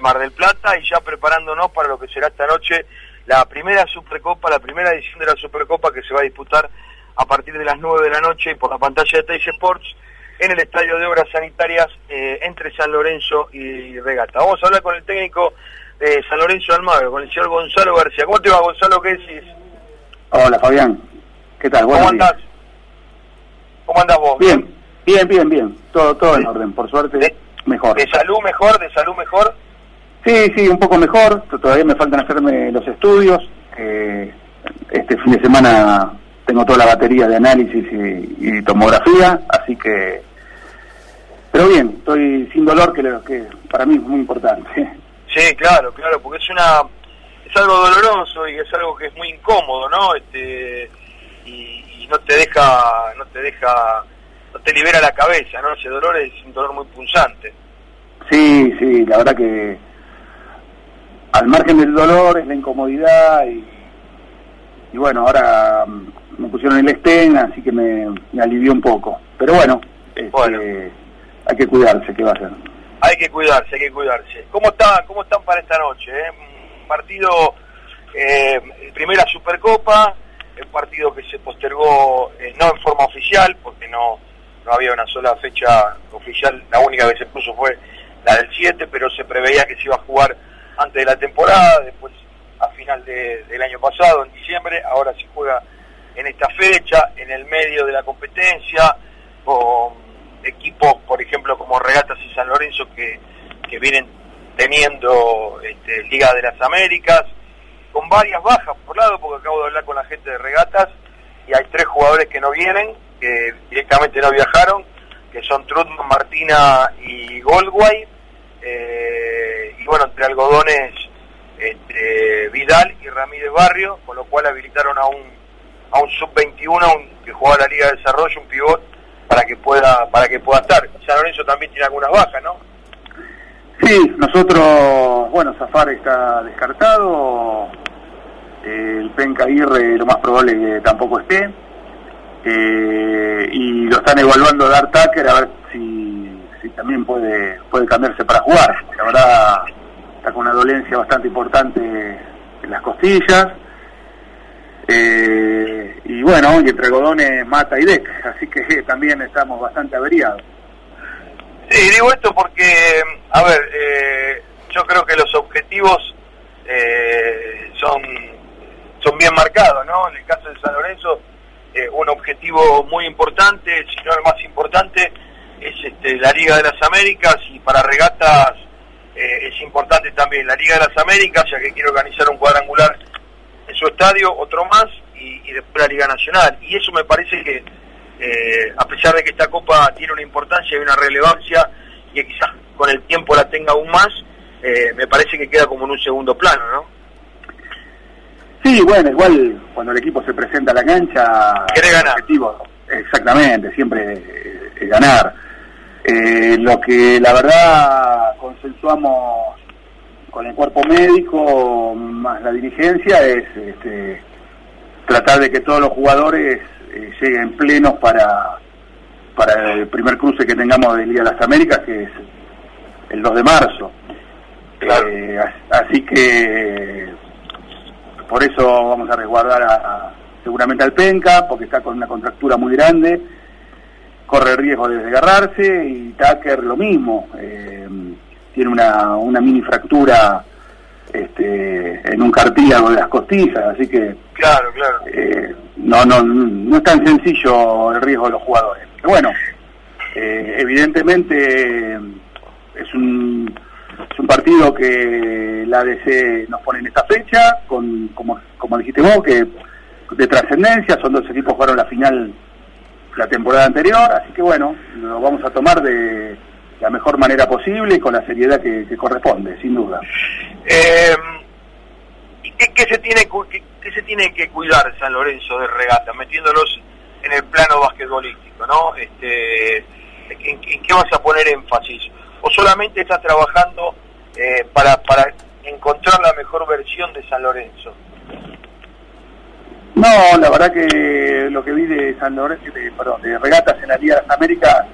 Mar del Plata y ya preparándonos para lo que será esta noche la primera Supercopa, la primera edición de la Supercopa que se va a disputar a partir de las 9 de la noche por la pantalla de Teis Sports en el Estadio de Obras Sanitarias eh, entre San Lorenzo y Regata. Vamos a hablar con el técnico de San Lorenzo de Almagro, con el señor Gonzalo García. ¿Cómo te va, Gonzalo? ¿Qué decís? Hola, Fabián. ¿Qué tal? ¿Cómo andás? ¿Cómo andás vos? Bien, bien, bien, bien. Todo, todo en orden, por suerte, mejor. ¿De salud mejor? ¿De salud mejor? Sí, sí, un poco mejor. Todavía me faltan hacerme los estudios. Eh, este fin de semana tengo toda la batería de análisis y, tomografía, así que... Pero bien, estoy sin dolor, que, que para mí es muy importante. Sí, claro, claro, porque es una es algo doloroso y es algo que es muy incómodo, ¿no? Este y, no te deja no te deja no te libera la cabeza, ¿no? Ese dolor es un dolor muy punzante. Sí, sí, la verdad que al margen del dolor es la incomodidad y, y bueno, ahora mm, me pusieron el estén, así que me, alivió un poco. Pero bueno, este, hay que cuidarse, ¿qué va a hacer? Hay que cuidarse, hay que cuidarse. ¿Cómo, está, cómo están para esta noche? Eh? Partido, eh, primera Supercopa, un partido que se postergó eh, no en forma oficial, porque no, no había una sola fecha oficial, la única que se puso fue la del 7, pero se preveía que se iba a jugar antes de la temporada, después a final del año pasado, en diciembre, ahora se juega en esta fecha, en el medio de la competencia, con equipos, por ejemplo, como Regatas y San Lorenzo, que, vienen teniendo este, Liga de las Américas, con varias bajas por lado, porque acabo de hablar con la gente de Regatas, y hay tres jugadores que no vienen, que directamente no viajaron, que son Trudman, Martina y Goldway, eh, y bueno, entre algodones entre Vidal y Ramírez Barrio, con lo cual habilitaron a un a un sub-21 que juega la Liga de Desarrollo, un pivot para que pueda para que pueda estar. San Lorenzo también tiene algunas bajas, ¿no? Sí, nosotros, bueno, Zafar está descartado, el Penca Aguirre lo más probable que tampoco esté, eh, y lo están evaluando Dar Tucker a ver si si también puede puede cambiarse para jugar. La verdad está con una dolencia bastante importante las costillas. Eh, y bueno, y entre algodones mata y deck, así que también estamos bastante averiados. Sí, digo esto porque, a ver, eh, yo creo que los objetivos eh, son, son bien marcados, ¿no? En el caso de San Lorenzo, un objetivo muy importante, si no el más importante, es este, la Liga de las Américas y para regatas eh, es importante también la Liga de las Américas, ya que quiere organizar un cuadrangular en su estadio, otro más, y, después la Liga Nacional. Y eso me parece que, eh, a pesar de que esta Copa tiene una importancia y una relevancia, y que quizás con el tiempo la tenga aún más, eh, me parece que queda como en un segundo plano, ¿no? Sí, bueno, igual cuando el equipo se presenta a la cancha... Quiere ganar. objetivo, exactamente, siempre ganar eh, lo que la verdad consensuamos con el cuerpo médico más la dirigencia es este, tratar de que todos los jugadores eh, lleguen plenos para, para el primer cruce que tengamos de Liga de las Américas, que es el 2 de marzo. Eh, así que por eso vamos a resguardar seguramente al Penca, porque está con una contractura muy grande corre riesgo de desgarrarse y Tucker lo mismo, eh, tiene una, una mini fractura este, en un cartílago de las costillas, así que claro, claro. Eh, no, no, no es tan sencillo el riesgo de los jugadores. Pero bueno, eh, evidentemente es un, es un partido que la ADC nos pone en esta fecha, con como, como dijiste vos, que de trascendencia, son dos equipos que jugaron la final la temporada anterior, así que bueno, lo vamos a tomar de la mejor manera posible y con la seriedad que, corresponde, sin duda. Eh, ¿qué, se tiene, qué, se tiene que cuidar San Lorenzo de regata, metiéndolos en el plano basquetbolístico, ¿no? Este, ¿en, qué vas a poner énfasis? ¿O solamente estás trabajando eh, para, para encontrar la mejor versión de San Lorenzo? No, la verdad que lo que vi de San Lorenzo, de, perdón, de regatas en la Liga de las Américas,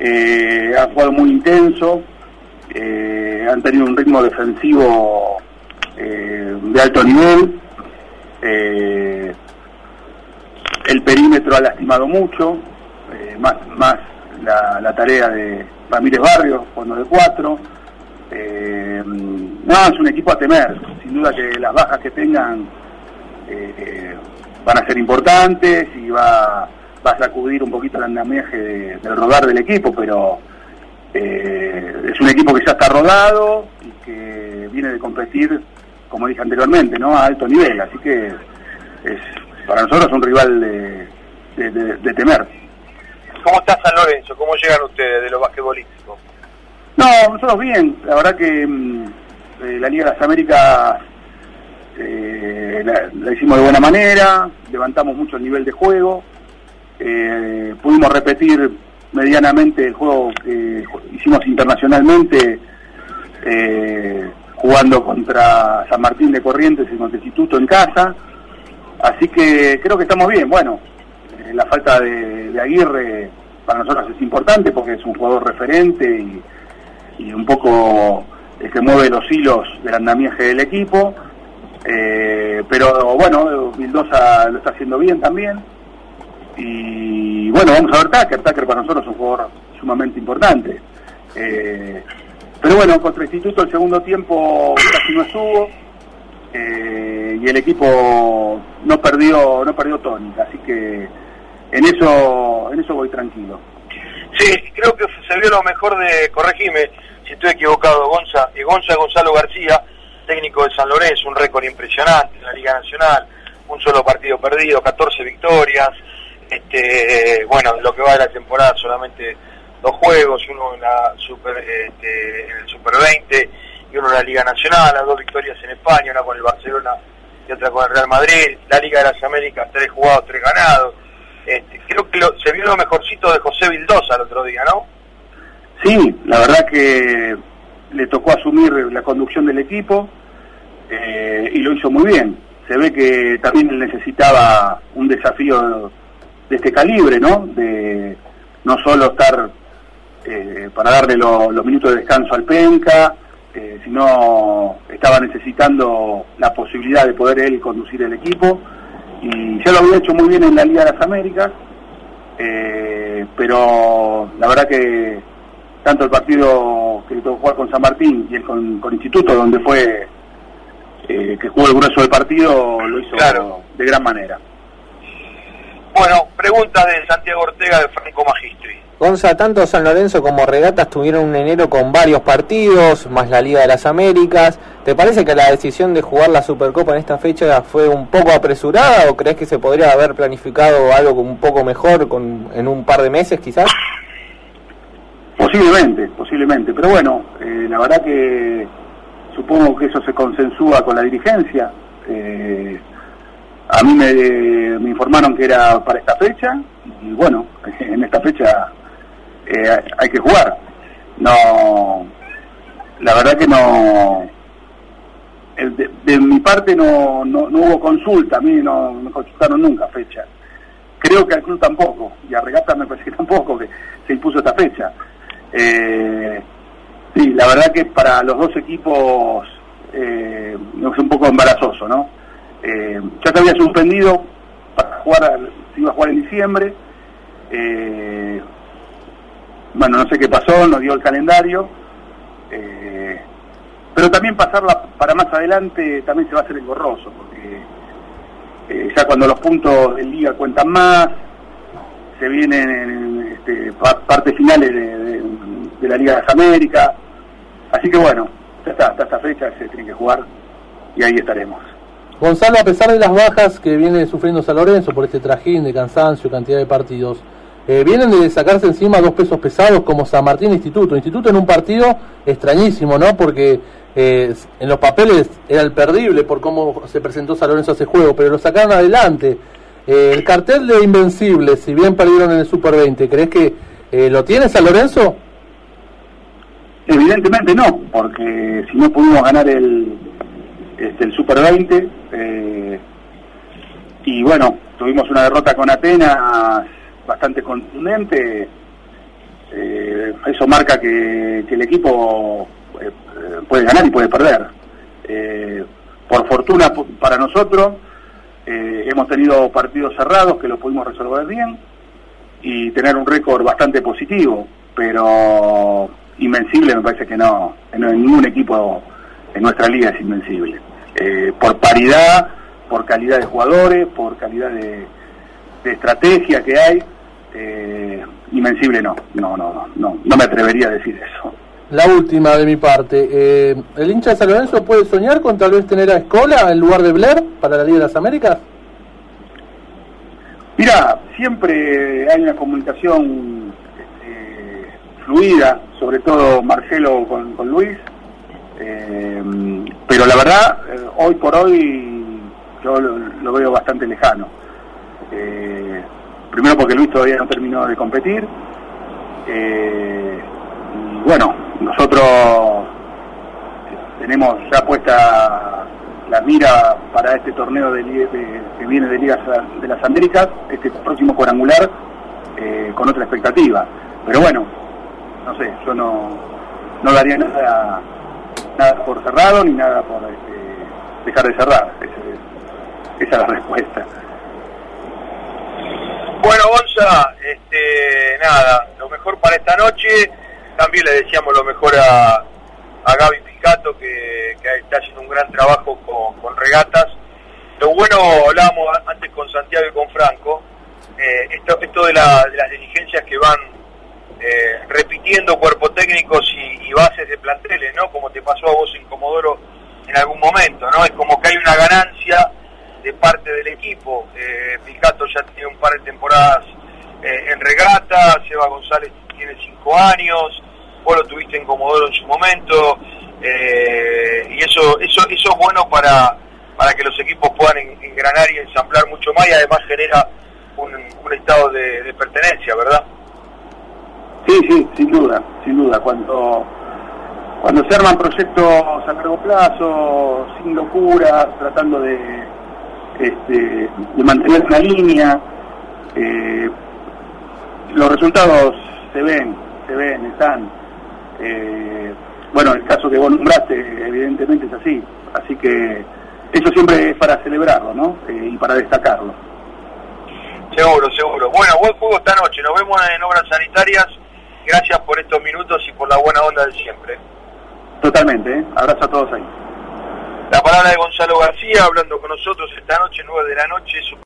eh, ha jugado muy intenso, eh, han tenido un ritmo defensivo eh, de alto nivel. Eh, el perímetro ha lastimado mucho, más, más la, tarea de Ramírez Barrios, cuando de cuatro. no, es un equipo a temer. Sin duda que las bajas que tengan van a ser importantes y va, va a sacudir un poquito el andamiaje del rodar del equipo, pero eh, es un equipo que ya está rodado y que viene de competir, como dije anteriormente, ¿no? a alto nivel, así que es para nosotros es un rival de, temer. ¿Cómo está San Lorenzo? ¿Cómo llegan ustedes de lo basquetbolístico? No, nosotros bien, la verdad que mm, eh, la Liga de las Américas eh, la, hicimos de buena manera, levantamos mucho el nivel de juego, pudimos repetir medianamente el juego que hicimos internacionalmente, eh, jugando contra San Martín de Corrientes y contra Instituto en casa. Así que creo que estamos bien. Bueno, eh, la falta de, Aguirre para nosotros es importante porque es un jugador referente y, un poco el que mueve los hilos del andamiaje del equipo. Eh, pero bueno, Vildosa lo está haciendo bien también. Y bueno, vamos a ver Tucker. Tucker para nosotros es un jugador sumamente importante. Eh, pero bueno, contra Instituto el segundo tiempo casi no estuvo. Eh, y el equipo no perdió no perdió tónica, así que en eso en eso voy tranquilo. Sí, creo que se vio lo mejor de, corregime si estoy equivocado, Gonza, y Gonza Gonzalo García, técnico de San Lorenzo, un récord impresionante en la Liga Nacional, un solo partido perdido, 14 victorias, este, bueno, lo que va de la temporada solamente dos juegos, uno en la Super, este, en el Super 20 y uno en la Liga Nacional, las dos victorias en España, una con el Barcelona y otra con el Real Madrid, la Liga de las Américas, tres jugados, tres ganados. Este, creo que se vio lo mejorcito de José Vildosa el otro día, ¿no? Sí, la verdad que le tocó asumir la conducción del equipo eh, y lo hizo muy bien. Se ve que también necesitaba un desafío de este calibre, ¿no? De no solo estar eh, para darle los minutos de descanso al Penca, eh, sino estaba necesitando la posibilidad de poder él conducir el equipo y ya lo había hecho muy bien en la Liga de las Américas, pero la verdad que tanto el partido que le tocó jugar con San Martín y el con, Instituto, donde fue que jugó el grueso del partido, lo hizo de gran manera. Bueno, pregunta de Santiago Ortega de Franco Magistri. Gonza, tanto San Lorenzo como Regatas tuvieron un enero con varios partidos, más la Liga de las Américas. ¿Te parece que la decisión de jugar la Supercopa en esta fecha fue un poco apresurada o crees que se podría haber planificado algo un poco mejor con, en un par de meses quizás? Posiblemente, posiblemente. Pero bueno, eh, la verdad que supongo que eso se consensúa con la dirigencia. Eh, a mí me, informaron que era para esta fecha y bueno, en esta fecha eh, hay que jugar. No, la verdad que no, de, mi parte no, no, hubo consulta, a mí no me consultaron nunca fecha. Creo que al club tampoco, y a Regata me parece que tampoco, que se impuso esta fecha. Eh, sí, la verdad que para los dos equipos eh, es un poco embarazoso, ¿no? Eh, ya te había suspendido para jugar, se iba a jugar en diciembre. Eh, bueno, no sé qué pasó, no dio el calendario. Eh, pero también pasarla para más adelante también se va a hacer engorroso, porque ya cuando los puntos del día cuentan más, se vienen este, partes finales de, la Liga de las Américas. Así que bueno, ya está, hasta esta fecha se tiene que jugar y ahí estaremos. Gonzalo, a pesar de las bajas que viene sufriendo San Lorenzo por este trajín de cansancio, cantidad de partidos, eh, vienen de sacarse encima dos pesos pesados como San Martín Instituto. Instituto en un partido extrañísimo, ¿no? Porque eh, en los papeles era el perdible por cómo se presentó San Lorenzo a ese juego, pero lo sacaron adelante. Eh, el cartel de Invencible, si bien perdieron en el Super 20, ¿crees que lo tiene San Lorenzo? Evidentemente no, porque si no pudimos ganar el, este, el Super 20. Eh, y bueno, tuvimos una derrota con Atenas bastante contundente. Eh, eso marca que, el equipo eh, puede ganar y puede perder. Por fortuna para nosotros, hemos tenido partidos cerrados que los pudimos resolver bien y tener un récord bastante positivo, pero invencible me parece que no, no ningún equipo en nuestra liga es invencible. Eh, por paridad, por calidad de jugadores, por calidad de, estrategia que hay, eh, invencible no, no, no, no, no me atrevería a decir eso. La última de mi parte, eh, ¿el hincha de San Lorenzo puede soñar con tal vez tener a Escola en lugar de Blair para la Liga de las Américas? Mira, siempre hay una comunicación fluida, sobre todo Marcelo con, Luis, eh, pero la verdad, eh, hoy por hoy yo lo, veo bastante lejano. Eh, primero porque Luis todavía no terminó de competir, y bueno, nosotros tenemos ya puesta la mira para este torneo de, que viene de Ligas de las Américas, este próximo cuadrangular, con otra expectativa. Pero bueno, no sé, yo no, no daría nada, nada por cerrado ni nada por este, dejar de cerrar. esa es la respuesta. Bueno, Gonza, este, nada, lo mejor para esta noche. También le decíamos lo mejor a, a Gaby que, está haciendo un gran trabajo con, regatas. Lo bueno, hablábamos antes con Santiago y con Franco, eh, esto, esto de, las diligencias que van eh, repitiendo cuerpos técnicos y, bases de planteles, ¿no? Como te pasó a vos en Comodoro en algún momento, ¿no? Es como que hay una ganancia de parte del equipo. Eh, Picato ya tiene un par de temporadas eh, en regata, Seba González tiene cinco años, vos lo tuviste en Comodoro en su momento, y eso, eso, eso es bueno para, para que los equipos puedan engranar y ensamblar mucho más y además genera un, estado de, pertenencia, ¿verdad? Sí, sí, sin duda, sin duda. Cuando, cuando se arman proyectos a largo plazo, sin locura, tratando de, este, de mantener una línea, eh, los resultados se ven, se ven, están. Eh, bueno, el caso que vos evidentemente es así. Así que eso siempre es para celebrarlo, ¿no? Eh, y para destacarlo. Seguro, seguro. Bueno, buen juego esta noche. Nos vemos en Obras Sanitarias. Gracias por estos minutos y por la buena onda de siempre. Totalmente, ¿eh? Abrazo a todos ahí. La palabra de Gonzalo García hablando con nosotros esta noche, 9 de la noche.